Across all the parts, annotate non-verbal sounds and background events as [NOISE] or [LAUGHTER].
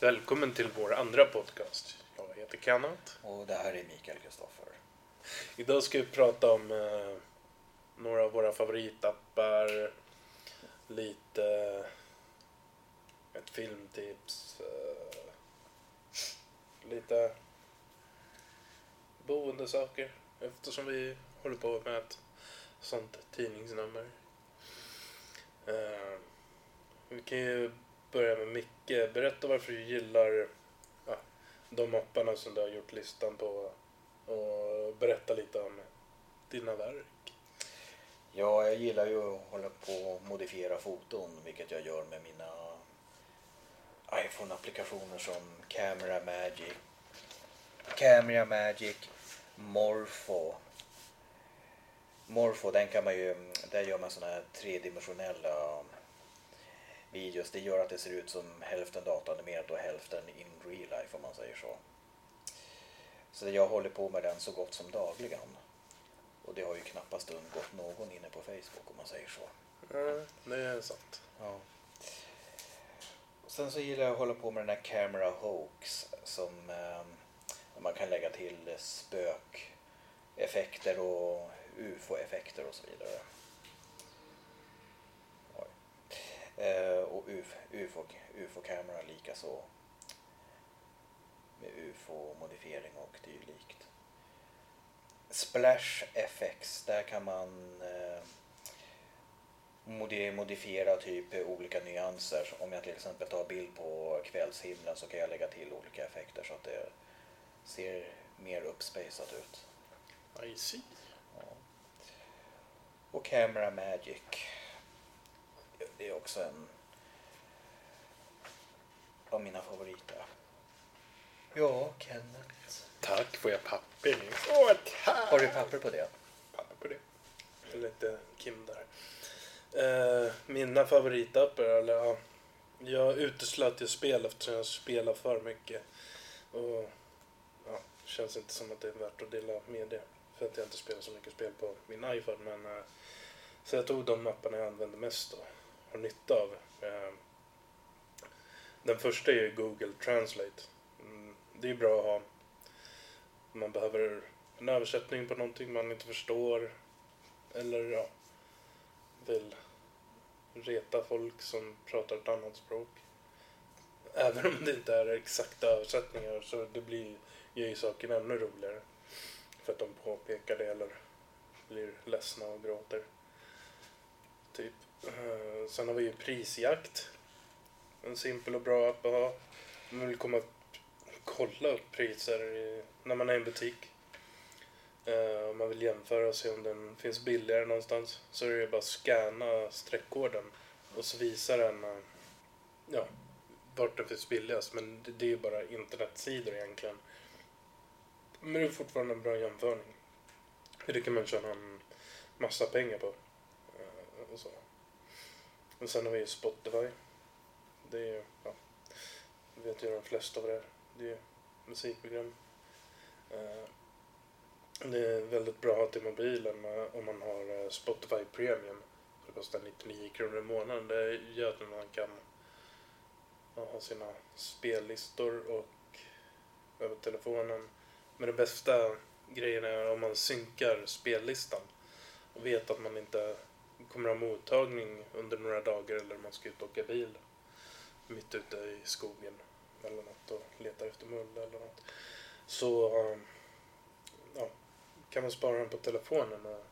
Välkommen till vår andra podcast. Jag heter Kenneth. Och det här är Mikael Kristoffer. Idag ska vi prata om eh, några av våra favoritappar, lite ett filmtips, eh, lite boendesaker eftersom vi håller på med ett sånt tidningsnummer. Eh, vi kan ju börja med Micke. Berätta varför du gillar ja, de apparna som du har gjort listan på och berätta lite om dina verk. Ja, jag gillar ju att hålla på och modifiera foton, vilket jag gör med mina iPhone-applikationer som Camera Magic, Camera Magic, Morpho. Morpho, den kan man ju, där gör man sådana här tredimensionella videos. Det gör att det ser ut som hälften datanimerat och hälften in real life om man säger så. Så jag håller på med den så gott som dagligen. Och det har ju knappast undgått någon inne på Facebook om man säger så. Ja, det är sant. Ja. Sen så gillar jag att hålla på med den här Camera Hoax som eh, man kan lägga till spökeffekter och ufo-effekter och så vidare. Oj. Eh, och ufo, ufo-kamera likaså. Med ufo-modifiering och dylikt. Splash FX, där kan man eh, modi- modifiera typ olika nyanser. Om jag till exempel tar bild på kvällshimlen så kan jag lägga till olika effekter så att det ser mer uppspejsat ut. I see. Ja. Och Camera Magic. Det är också en av mina favoriter. Ja, Kenneth. Tack, får jag papper nu? Åh, tack! Har du papper på det? papper på det. Eller inte Kim där. Eh, mina favoritappar, eller ja. Jag uteslöt ju spel eftersom jag spelar för mycket. Och ja, det känns inte som att det är värt att dela med det. För att jag inte spelar så mycket spel på min iPhone. Men, eh, så jag tog de mapparna jag använder mest och har nytta av. Eh, den första är ju Google Translate. Mm, det är bra att ha. Man behöver en översättning på någonting man inte förstår. Eller ja, vill reta folk som pratar ett annat språk. Även om det inte är exakta översättningar så det blir, gör ju saken ännu roligare. För att de påpekar det eller blir ledsna och gråter. Typ. Eh, sen har vi ju prisjakt. En simpel och bra app att ha. Om man vill komma kolla upp priser i, när man är i en butik. Om man vill jämföra och se om den finns billigare någonstans så är det ju bara att scanna streckkoden och så visar den eh, ja, vart den finns billigast. Men det, det är ju bara internetsidor egentligen. Men det är fortfarande en bra jämförning. Det kan man tjäna en massa pengar på. Och så. Men sen har vi ju Spotify. Det är ju, ja, vet ju de flesta vad det är. Det är ju musikprogram. Eh, det är väldigt bra att ha till mobilen om man har eh, Spotify Premium. Det kostar 99 kronor i månaden. Det gör att man kan ha sina spellistor och över telefonen. Men det bästa grejen är om man synkar spellistan och vet att man inte kommer ha mottagning under några dagar eller om man ska ut och åka bil mitt ute i skogen eller något och letar efter mull eller något. Så ehm, ja, kan man spara den på telefonen och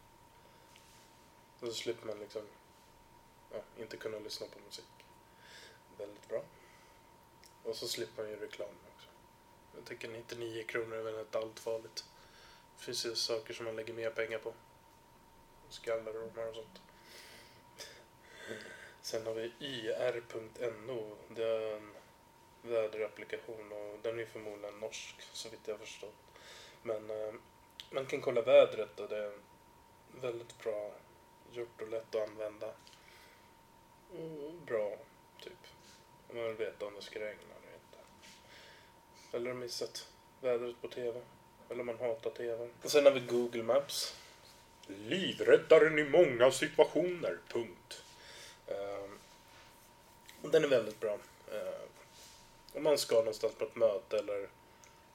så slipper man liksom ja, inte kunna lyssna på musik. Väldigt bra. Och så slipper man ju reklam också. Jag tycker 99 kronor är väl inte allt farligt. Det finns ju saker som man lägger mer pengar på. Skallar och dom här och sånt. Sen har vi yr.no. Det är en väderapplikation och den är förmodligen norsk så vitt jag förstått. Men eh, man kan kolla vädret och det är väldigt bra gjort och lätt att använda. Och bra, typ. Om man vill veta om det ska regna eller inte. Eller har missat vädret på TV. Eller om man hatar TV. Och sen har vi Google Maps. Livräddaren i många situationer, punkt. Den är väldigt bra. Eh, om man ska någonstans på ett möte eller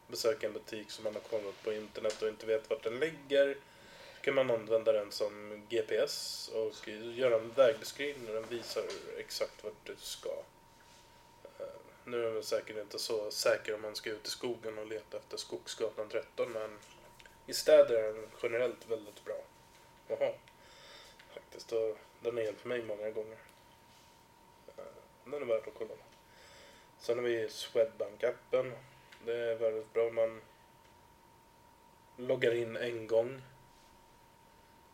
besöka en butik som man har kollat på internet och inte vet vart den ligger. Så kan man använda den som GPS och göra en vägbeskrivning och den visar exakt vart du ska. Eh, nu är den säkert inte så säker om man ska ut i skogen och leta efter Skogsgatan 13 men i städer är den generellt väldigt bra att ha. Faktiskt. Och den har hjälpt mig många gånger. Den är värd att kolla. Sen har vi Swedbank-appen. Det är väldigt bra. Man loggar in en gång.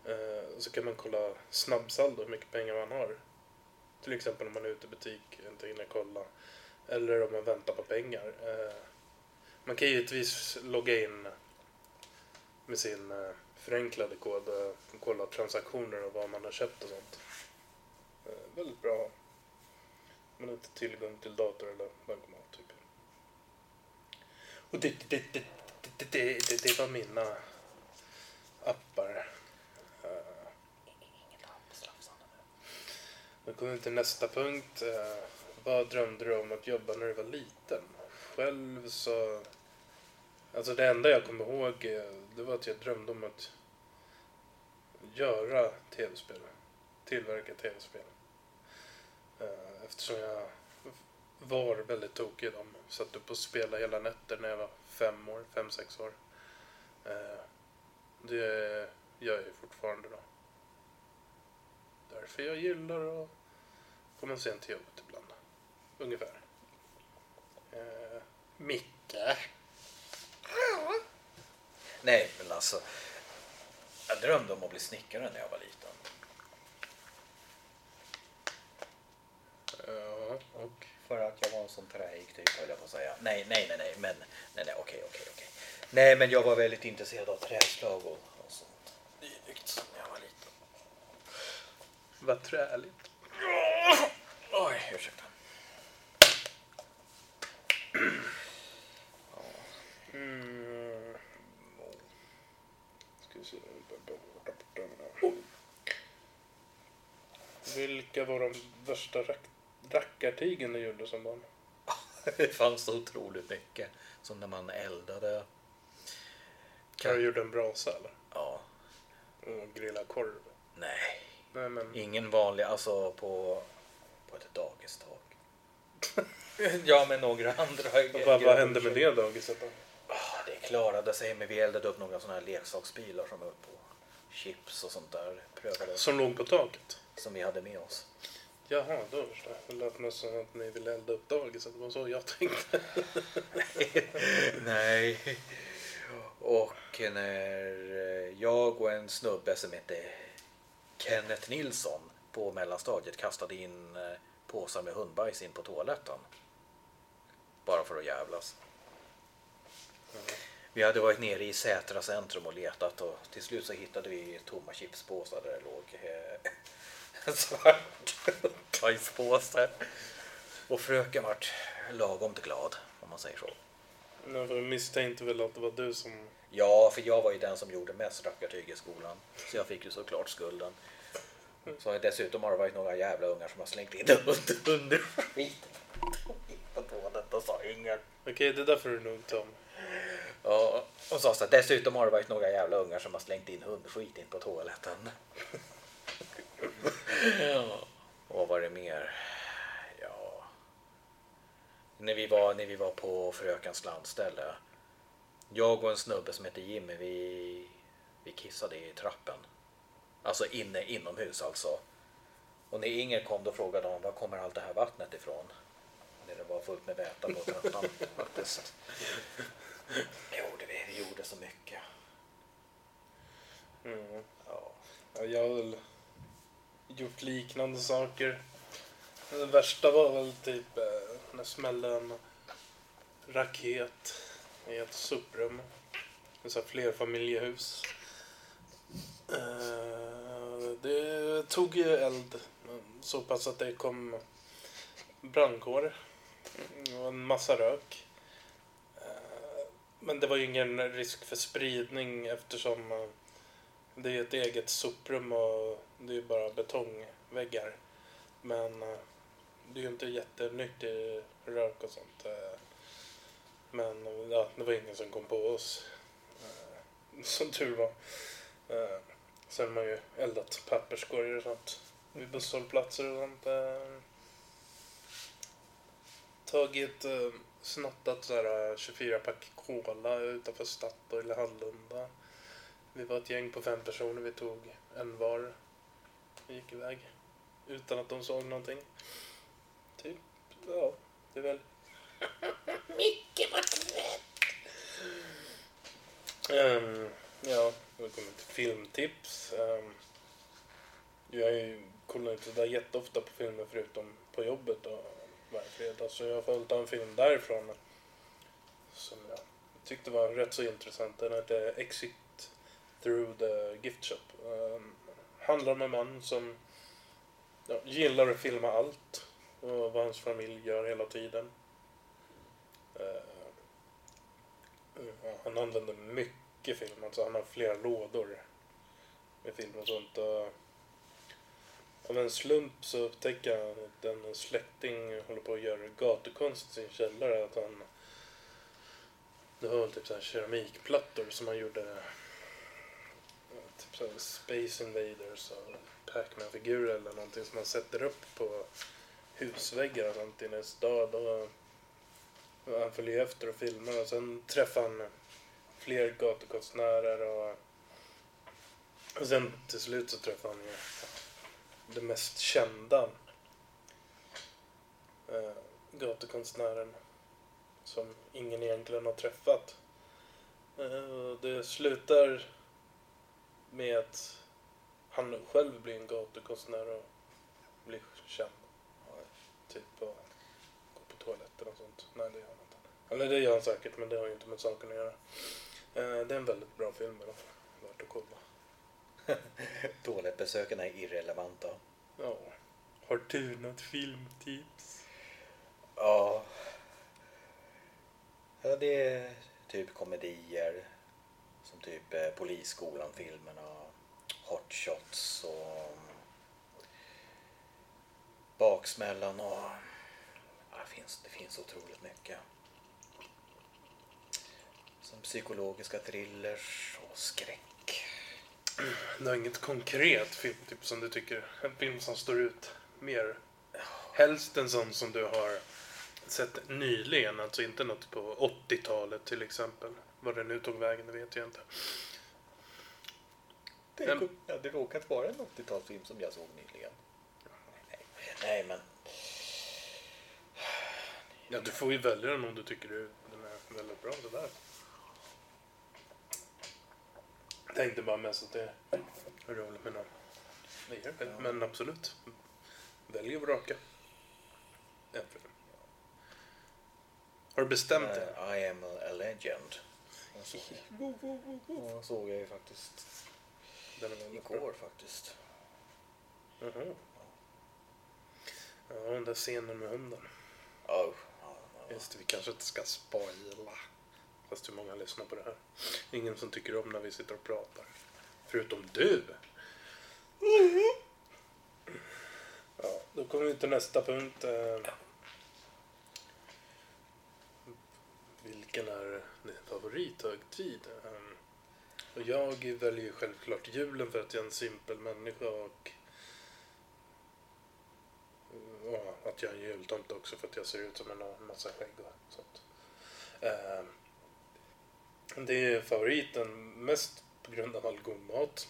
Eh, Så kan man kolla snabbsaldo, hur mycket pengar man har. Till exempel om man är ute i butik, inte hinner kolla. Eller om man väntar på pengar. Eh, Man kan givetvis logga in med sin eh, förenklade kod och kolla transaktioner och vad man har köpt och sånt. Eh, Väldigt bra. Har inte tillgång till dator eller bankomat typ. Och det, det, det, det, det, det, det var mina appar. Eh, Nu kommer vi till nästa punkt. Eh, vad drömde du om att jobba när du var liten? Själv så... Alltså det enda jag kommer ihåg eh, det var att jag drömde om att göra tv-spel. Tillverka tv-spel. Eh, eftersom jag var väldigt tokig i dem. Satt upp och spelade hela nätter när jag var fem år, fem, sex år. Eh, det gör jag ju fortfarande då. Därför jag gillar att komma sent till jobbet ibland. Ungefär. Eh, Micke. Nej, men alltså. Jag drömde om att bli snickare när jag var liten. Och För att jag var en sån träig typ höll jag på att säga. Nej, nej, nej, nej, men nej, nej, okej, okej, okej. Nej, men jag var väldigt intresserad av träslag och, och sånt dylikt när jag var liten. vad träligt. Oj, ursäkta. Mm. Ska vi se. Vilka var de värsta rack- rackartygen du gjorde som barn? [LAUGHS] Det fanns så otroligt mycket. Som när man eldade. Kan du gjorde en brasa eller? Ja, Och grilla korv? nej. Nej men. Ingen vanlig, alltså på, på ett dagistak. [LAUGHS] ja, men några andra Vad, vad hände med det dagiset då? Ah, Det klarade sig, men vi eldade upp några sådana här leksaksbilar som var på chips och sånt där. Prövade Som låg på taket? som vi hade med oss. Jaha, då förstår jag. Det lät nästan som att ni ville elda upp dagiset. Det var så jag tänkte. Nej. Och när eh, jag och en snubbe som hette Kenneth Nilsson på mellanstadiet kastade in eh, påsar med hundbajs in på toaletten. Bara för att jävlas. Vi hade varit nere i Sätra centrum och letat och till slut så hittade vi tomma chipspåsar där det låg eh, en svart bajspåse. Och fröken vart lagom glad om man säger så. Nej, för jag misstänkte väl att det var du som... Ja, för jag var ju den som gjorde mest rackartyg i skolan. Så jag fick ju såklart skulden. Så dessutom har det varit några jävla ungar som har slängt in under, under skiten på toaletten och sa ingen. Okej, det där får du nog ta om. Ja, och sa så här, dessutom har det varit några jävla ungar som har slängt in hundskit in på toaletten. Ja. Och var det mer? Ja. När vi var, när vi var på frökens landställe. Jag och en snubbe som heter Jimmy, vi, vi kissade i trappen. Alltså inne inomhus alltså. Och när Inger kom då frågade hon var kommer allt det här vattnet ifrån? När det var fullt med väta på trappan faktiskt. Det gjorde vi, vi gjorde så mycket. Mm. Ja. Ja, jag väl gjort liknande saker. Det värsta var väl typ eh, när smällde en raket i ett soprum. Ett sånt här flerfamiljehus. Eh, Det tog ju eld så pass att det kom brandkår och en massa rök. Eh, Men det var ju ingen risk för spridning eftersom eh, det är ett eget soprum och det är bara betongväggar. Men eh, det är ju inte jättenyttig rök och sånt. Eh, men ja, det var ingen som kom på oss. Eh, [LAUGHS] som tur var. Sen har man ju eldat papperskorgar och sånt vid busshållplatser och sånt. Tagit, snattat 24 pack cola utanför Statoil i Hallunda. Vi var ett gäng på fem personer, vi tog en var. Vi gick iväg. Utan att de såg någonting. Typ, ja, det är väl... [LAUGHS] Mycket rätt. Um, ja, då kommer till filmtips. Um, jag kollar inte sådär jätteofta på filmer förutom på jobbet och varje fredag. Så jag får ta en film därifrån som jag tyckte var rätt så intressant. Den heter Exit Through the Gift Shop. Um, handlar om en man som ja, gillar att filma allt och vad hans familj gör hela tiden. Uh, han använder mycket film, alltså han har flera lådor med film och sånt. Och av en slump så upptäcker han att en släkting håller på att göra gatukonst i sin källare. Att han, det var väl typ så här keramikplattor som han gjorde typ så Space Invaders och Pac-Man-figurer eller någonting som man sätter upp på husväggar och sånt i en stad. Och och han följer efter och filmar och sen träffar han fler gatukonstnärer och, och sen till slut så träffar han ju den mest kända eh, gatukonstnären som ingen egentligen har träffat. Eh, och det slutar med att han själv blir en gatukonstnär och blir känd. Typ och gå på toaletten och sånt. Nej, det gör han inte. Eller det gör han säkert, men det har ju inte med saken att göra. Eh, det är en väldigt bra film i alla fall. Värt att kolla. [LAUGHS] Toalettbesöken är irrelevanta. Ja. Har du något filmtips? Ja. ja. Det är typ komedier. Typ eh, Polisskolan-filmerna. Hot Shots och mm, Baksmällan och... Ja, det, finns, det finns otroligt mycket. Som psykologiska thrillers och skräck. Du har inget konkret filmtips som du tycker, en film som står ut mer? Helst en sån som du har sett nyligen, alltså inte något på 80-talet till exempel. Vad det nu tog vägen, det vet jag inte. Det, Men- ja, det råkat vara en 80-talsfilm som jag såg nyligen. Nej, nej men... Ja, du får ju välja den om du tycker du- den är väldigt bra sådär. Jag tänkte bara mest att det är roligt med någon. Det, Men absolut. Välj och vraka. En film. Har du bestämt dig? Eh, I am a legend. Den såg, den såg jag ju faktiskt Den är väldigt bra. igår faktiskt. Jaha. Ja, den där scenen med hunden. Oh. Just det, vi kanske inte ska spoila. Fast hur många lyssnar på det här? Ingen som tycker om när vi sitter och pratar. Förutom du. Ja, då kommer vi till nästa punkt. eh. Vilken är din favorithögtid? Ehm, och jag väljer självklart julen för att jag är en simpel människa och Ja, att jag är en jultomte också för att jag ser ut som en massa skägg och sånt. Ehm, det är favoriten mest på grund av all god mat.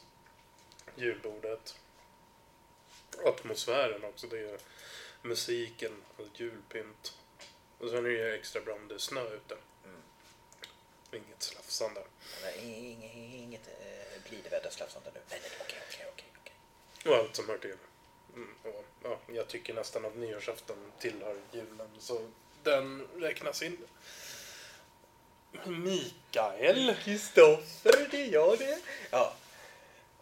Julbordet. Atmosfären också. Det är musiken och julpynt. Och sen är det extra bra om det är snö ute. Inget slafsande. Inget, inget eh, blidväderslafsande nu. Nej, nej, okej, okej, okej. okej. Och allt som hör till. Mm, och, ja, jag tycker nästan att nyårsafton tillhör julen. Så den räknas in. Mikael. Kristoffer, det är jag det. Ja.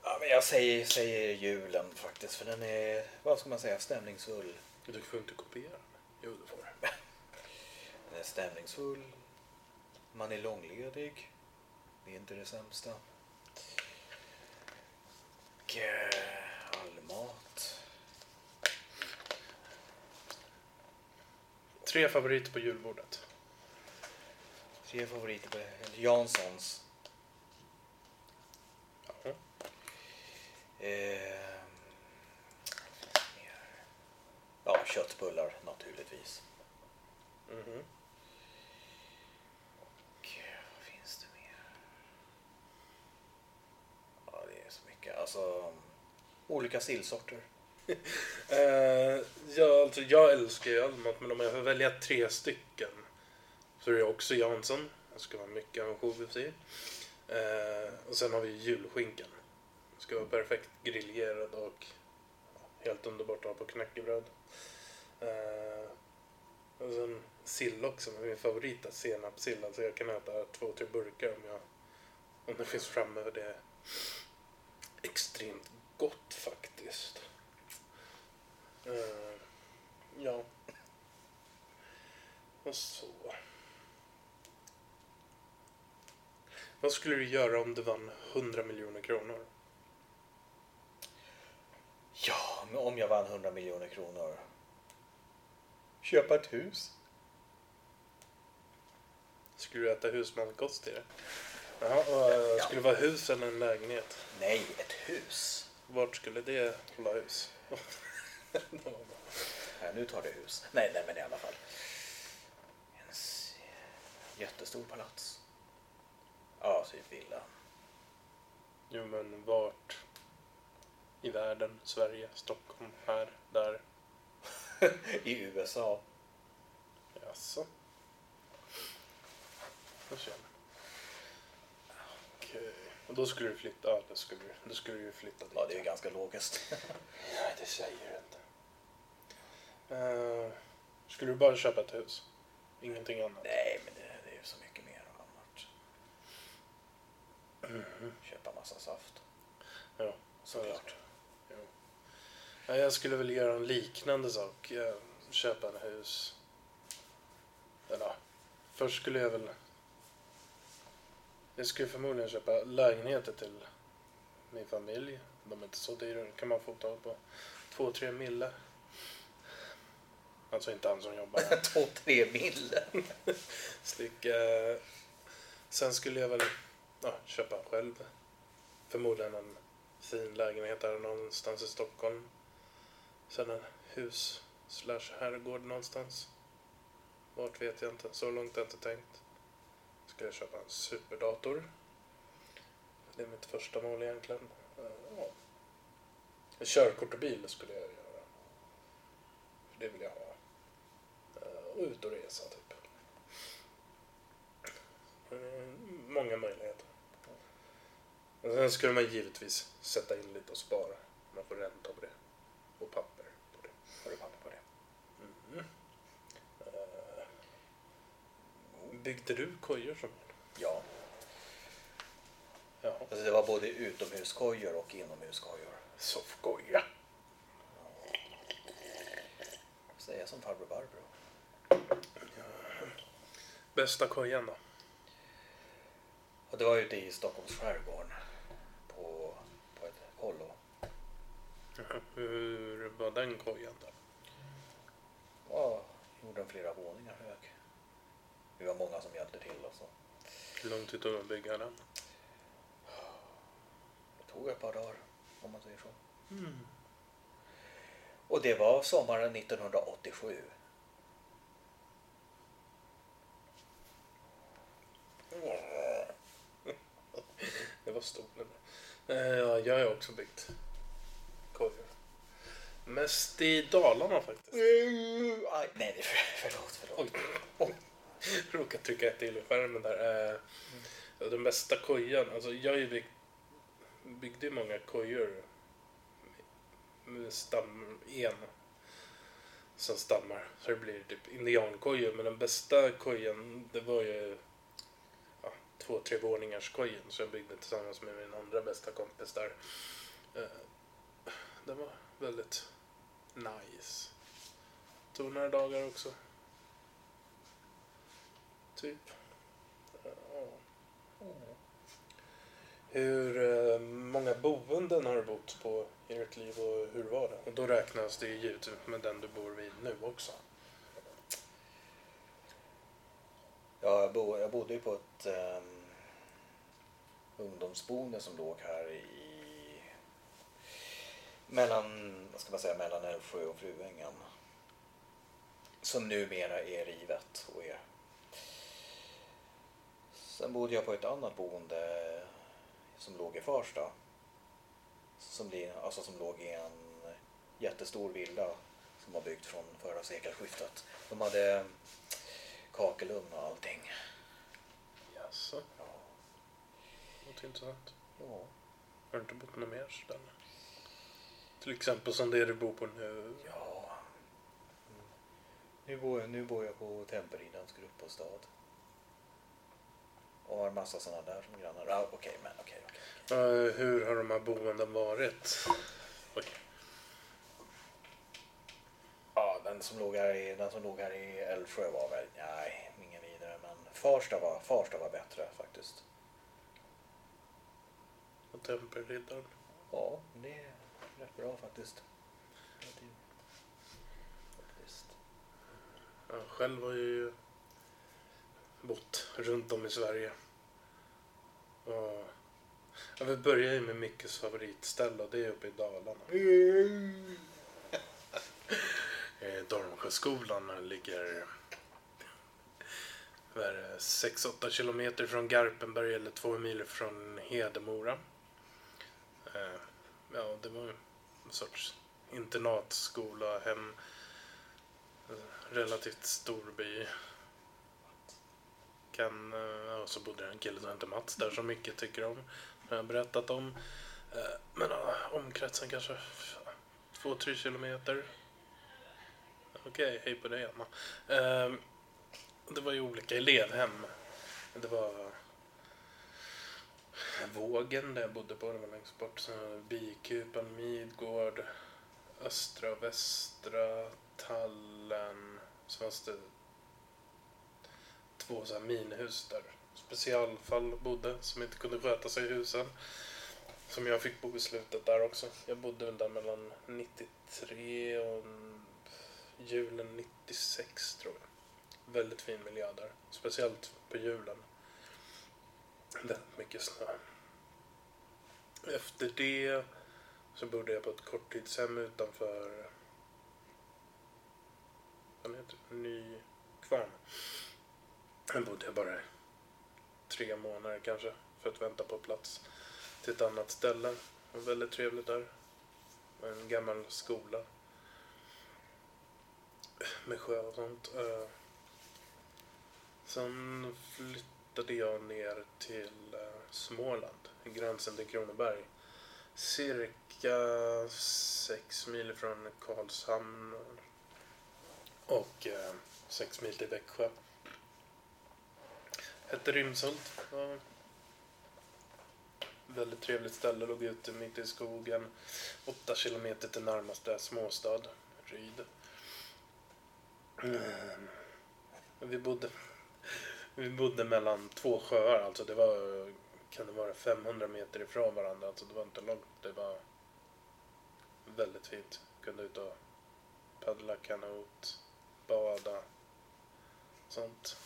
ja, men jag säger, säger julen faktiskt. För den är, vad ska man säga, stämningsfull. Du får inte kopiera den. Jo, du får. [LAUGHS] Den är stämningsfull. Man är långledig. Det är inte det sämsta. Och eh, all mat. Tre favoriter på julbordet. Tre favoriter på Janssons. Ja. Eh, ja, köttbullar naturligtvis. Mhm. Och vad finns det mer? Ja, det är så mycket. Alltså, olika sillsorter. [LAUGHS] Eh, ja, alltså jag älskar ju all mat, men om jag får välja tre stycken så är det också Jansson. Det ska vara mycket ansjovis i. Eh, och sen har vi julskinkan. Den ska vara perfekt griljerad och helt underbart att ha på knäckebröd. Eh, och sen sill också, men min favorit är senapssill. Alltså jag kan äta två, tre burkar om, jag, om det finns framme. Det är extremt gott faktiskt. Eh, ja. Och så. Vad skulle du göra om du vann 100 miljoner kronor? Ja, men om jag vann 100 miljoner kronor. Köpa ett hus. Skulle du äta husmanskost i det? Jaha, och, eh, skulle det vara hus eller en lägenhet? Nej, ett hus. Vart skulle det hålla hus? [LAUGHS] Ja, nu tar det hus. Nej, nej, men i alla fall. En jättestor palats. Ja, typ villa. jo, men vart? I världen? Sverige? Stockholm? Här? Där? [LAUGHS] I USA. Jaså? Jag ser. Och då skulle du flytta? Ja, då skulle du, då skulle du flytta dit. Ja, det är ju ganska logiskt. [LAUGHS] Nej, det säger du inte. Eh, skulle du bara köpa ett hus? Ingenting annat? Nej, men det, det är ju så mycket mer annat. Köpa massa saft. Ja, Såklart. Jo. Ja, jag skulle väl göra en liknande sak. Eh, Köpa en hus. Eller ja, först skulle jag väl... Jag skulle förmodligen köpa lägenheter till min familj. De är inte så dyra. Kan man få tag på. Två, tre mille. Alltså inte han som jobbar här. [LAUGHS] Två, tre mille. [LAUGHS] Styck, eh, sen skulle jag väl ja, köpa själv. Förmodligen en fin lägenhet där någonstans i Stockholm. Sen en hus slash herrgård någonstans. Vart vet jag inte. Så långt har jag inte tänkt. Ska jag köpa en superdator. Det är mitt första mål egentligen. Eh, ja. Körkort och bil skulle jag göra. För det vill jag ha. Eh, och ut och resa typ. Mm, många möjligheter. Och sen skulle man givetvis sätta in lite och spara. Man får ränta på det. Och papper på det. Har du papper på det? Mm. Eh, Byggde du kojor som Ja. Jaha. Alltså det var både utomhuskojor och inomhuskojor. Soffkoja. Säga som farbror Barbro. Bästa kojan då? Och det var ute i Stockholms skärgård. På, på ett kollo. Hur var den kojan då? Ja, gjorde den flera våningar hög. Vi var många som hjälpte till och så. Hur lång tid tog det att bygga den? Det tog ett par dagar om man säger så. Mm. Och det var sommaren 1987. Det var stolen. Eh, Ja, jag har också byggt kojor. Mest i Dalarna faktiskt. Aj, nej, det är för, förlåt, förlåt. Oj. [LAUGHS] Råkade trycka ett till i skärmen där. Eh, Den bästa kojan, alltså jag har ju byggt, byggde ju många kojor med stam, en som stammar. Så det blir typ indiankojor. Men den bästa kojan, det var ju ja, två, tre våningars kojen. Som jag byggde tillsammans med min andra bästa kompis där. Eh, Den var väldigt nice. Tog några dagar också. Typ. Hur eh, många boenden har du bott på i ditt liv och hur var det? Och då räknas det ju givetvis med den du bor vid nu också. Ja, jag, bo, jag bodde ju på ett um, ungdomsboende som låg här i mellan, vad ska man säga, mellan Älvsjö och Fruängen. Som numera är rivet och är. Sen bodde jag på ett annat boende som låg i Farsta. Som, alltså som låg i en jättestor villa som var byggt från förra sekelskiftet. De hade kakelugn och allting. Jaså? Ja. Låter intressant. ja. Har du inte bott något mer ställe? Till exempel som det du bor på nu. ja. Nu, bor jag, nu bor jag på Tempelridans gruppbostad. Och har massa sådana där som grannar. Ja, okej, men okej, okej. Eh, hur har de här boenden varit? Ja, den som låg här i, den som låg här i Älvsjö var väl, nej, ingen vidare. Men Farsta var, Farsta var bättre faktiskt. Och Tempelriddaren. Ja, det är rätt bra faktiskt. Faktiskt. Jag själv har ju bott runt om i Sverige. Och jag vill börja ju med Mickes favoritställe och det är uppe i Dalarna. [LAUGHS] Dormsjöskolan ligger 6-8 kilometer från Garpenberg eller två mil från Hedemora. Eh, Ja, det var en sorts internatskola, hem, eh, relativt stor by. Kan, eh, och så bodde det en kille som hette Mats där som mycket tycker om. Som jag berättat om. Eh, men omkretsen kanske två, tre kilometer. Okej, hej på dig Anna. Ehm, det var ju olika elevhem. Det var Vågen där jag bodde på, det var längst bort. Bikupan, Midgård, Östra och Västra, Tallen. Så det två så här minihus där specialfall bodde som inte kunde sköta sig i husen. Som jag fick bo i slutet där också. Jag bodde väl där mellan 93 och julen 96 tror jag. Väldigt fin miljö där. Speciellt på julen. Väldigt mycket snö. Efter det så bodde jag på ett korttidshem utanför vad heter det? Nykvarn. Sen bodde jag bara tre månader kanske för att vänta på plats till ett annat ställe. Det var väldigt trevligt där. En gammal skola. Med sjö och sånt. Eh, sen flyttade jag ner till eh, Småland, gränsen till Kronoberg. Cirka sex mil från Karlshamn och eh, sex mil till Växjö. Hette Rymshult. Ja. Väldigt trevligt ställe, låg ute mitt i skogen. Åtta kilometer till närmaste småstad, Ryd. Mm. Vi bodde vi bodde mellan två sjöar, alltså det var, kan det vara 500 meter ifrån varandra, alltså det var inte långt. Det var väldigt fint. Kunde ut och paddla kanot, bada, sånt.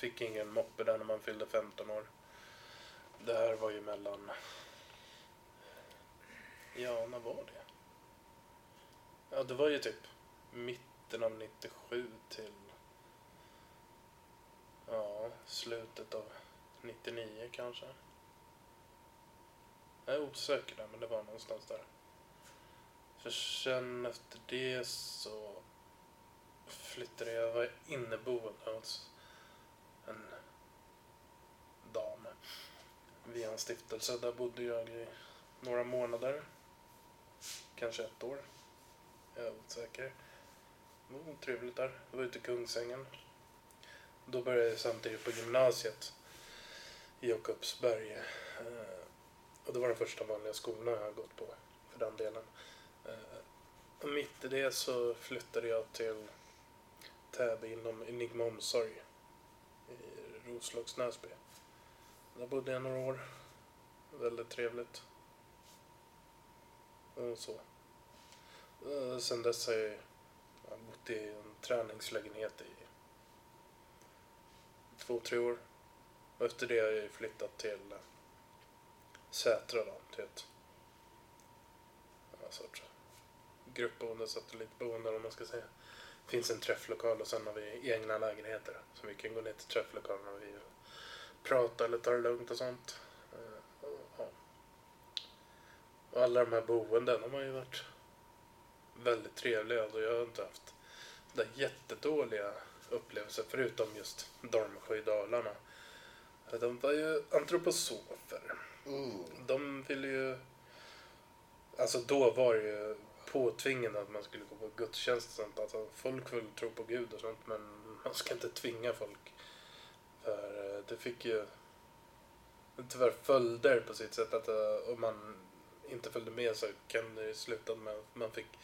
Fick ingen moppe där när man fyllde 15 år. Det här var ju mellan, ja när var det? Ja det var ju typ mitten av 97 till Ja, slutet av 99 kanske. Jag är osäker där, men det var någonstans där. För sen efter det så flyttade jag, var inneboende hos en dam via en stiftelse. Där bodde jag i några månader. Kanske ett år. Jag är osäker. Det var trevligt där. Jag var ute i Kungsängen. Då började jag samtidigt på gymnasiet i Jakobsberg. Eh, och det var den första vanliga skolan jag har gått på för den delen. Eh, och mitt i det så flyttade jag till Täby inom Enigma Omsorg i Roslags Näsby. Där bodde jag några år. Väldigt trevligt. Och så. Eh, sen dess har jag bott i en träningslägenhet i två, tre år. Och efter det har jag flyttat till eh, Sätra då, till ett sorts gruppboende, satellitboende eller vad man ska säga. Finns en träfflokal och sen har vi egna lägenheter. Så vi kan gå ner till träfflokalen och vi prata eller ta det lugnt och sånt. Eh, och, alla de här boenden, de har ju varit väldigt trevliga jag har inte haft där jättedåliga upplevelser förutom just Dormsjö i Dalarna. De var ju antroposofer. Mm. De ville ju... Alltså då var det ju påtvingande att man skulle gå på gudstjänst och sånt. Alltså folk vill tro på Gud och sånt men man ska inte tvinga folk. För eh, det fick ju tyvärr följder på sitt sätt att eh, om man inte följde med så kan det ju sluta med att man fick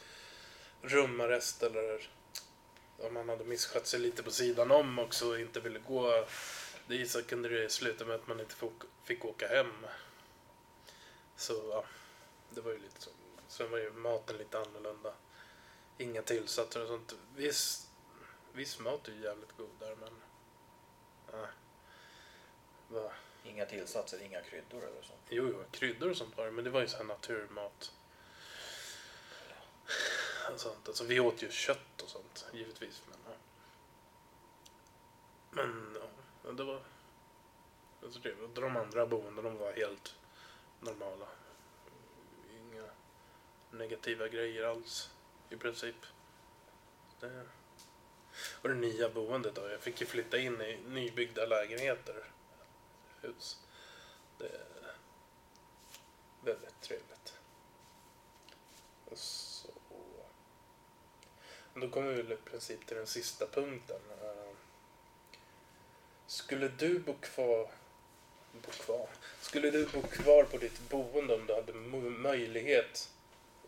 rumarrest eller om man hade misskött sig lite på sidan om också och inte ville gå dit så kunde det sluta med att man inte fick åka hem. Så ja, det var ju lite så. Sen var ju maten lite annorlunda. Inga tillsatser och sånt. Viss, viss mat är ju jävligt god där men... Nej. Va? Inga tillsatser, inga kryddor eller så. Jo, jo, kryddor och sånt var det, men det var ju så här naturmat. Och sånt. Alltså, vi åt ju kött och sånt, givetvis. Men, ja. men ja, det var... Alltså, det, de andra boendena de var helt normala. Negativa grejer alls, i princip. Det... Och det nya boendet då, jag fick ju flytta in i nybyggda lägenheter. Hus. Det är väldigt trevligt. Och så... Då kommer vi väl i princip till den sista punkten. Eh, skulle du bo kvar... Bo kvar? Skulle du bo kvar på ditt boende om du hade möjlighet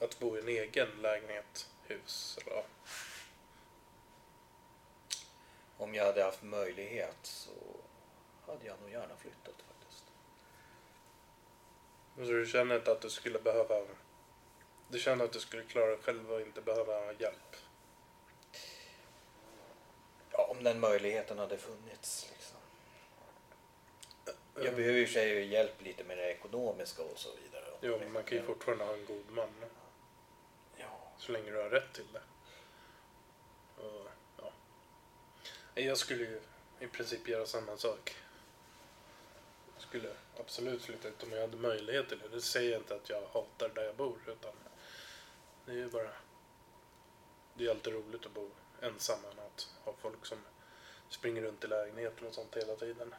att bo i en egen lägenhet, hus eller. Om jag hade haft möjlighet så hade jag nog gärna flyttat faktiskt. Så du känner inte att du skulle behöva... Du känner att du skulle klara dig själv och inte behöva hjälp? Ja, om den möjligheten hade funnits liksom. Jag behöver ju i och för sig hjälp lite med det ekonomiska och så vidare. Jo, men man kan ju fortfarande ha en god man. Så länge du har rätt till det. Och, ja. Jag skulle ju i princip göra samma sak. Jag skulle absolut flytta ut om jag hade möjlighet till det. Det säger inte att jag hatar där jag bor. Utan det är ju bara... Det är alltid roligt att bo ensam än att ha folk som springer runt i lägenheten och sånt hela tiden.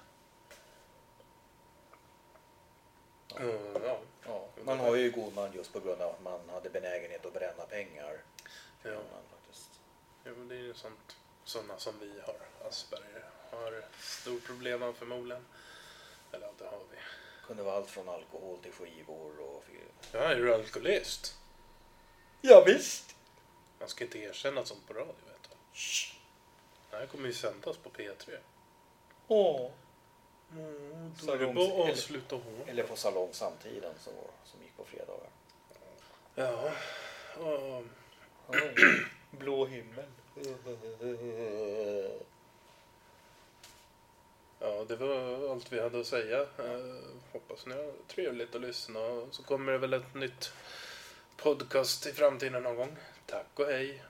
Mm, ja. Man har ju god man just på grund av att man hade benägenhet att bränna pengar. Ja. Man faktiskt. Jo, det är ju sånt, sådana som vi har. Asperger har stort problem med förmodligen. Eller ja, det har vi. kunde vara allt från alkohol till skivor och... Ja, är du alkoholist? Ja, visst. Man ska inte erkänna sånt på radio, vet du. Det här kommer ju sändas på P3. Åh. Mm, då Så är det långt- bara eller- att avsluta hårt. Eller på Salong Samtiden som, som gick på fredagar. Ja. och- [CLEARS THROAT] Blå himmel. Ja, det var allt vi hade att säga. Eh, hoppas ni har trevligt att lyssna. Så kommer det väl ett nytt podcast i framtiden någon gång. Tack och hej.